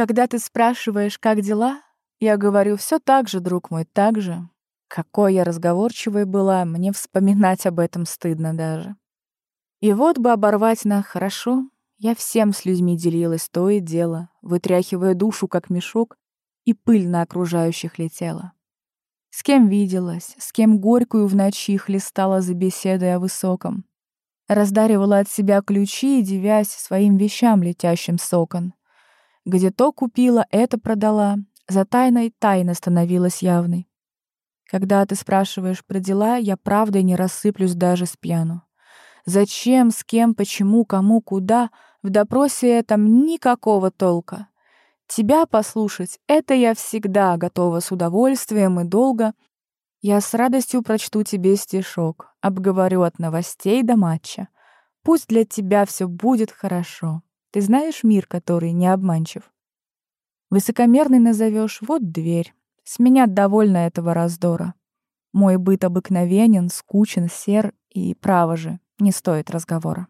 Когда ты спрашиваешь, как дела, я говорю все так же, друг мой, так же. Какой я разговорчивой была, мне вспоминать об этом стыдно даже. И вот бы оборвать на «хорошо», я всем с людьми делилась то и дело, вытряхивая душу, как мешок, и пыль на окружающих летела. С кем виделась, с кем горькую в ночи хлестала за беседой о высоком. Раздаривала от себя ключи, девясь своим вещам, летящим с окон. Где то купила, это продала, за тайной тайна становилась явной. Когда ты спрашиваешь про дела, я правдой не рассыплюсь даже с пьяну. Зачем, с кем, почему, кому, куда, в допросе этом никакого толка. Тебя послушать — это я всегда готова с удовольствием и долго. Я с радостью прочту тебе стишок, обговорю от новостей до матча. Пусть для тебя все будет хорошо. Ты знаешь мир, который не обманчив? Высокомерный назовешь, вот дверь. С меня довольно этого раздора. Мой быт обыкновенен, скучен, сер, и, право же, не стоит разговора.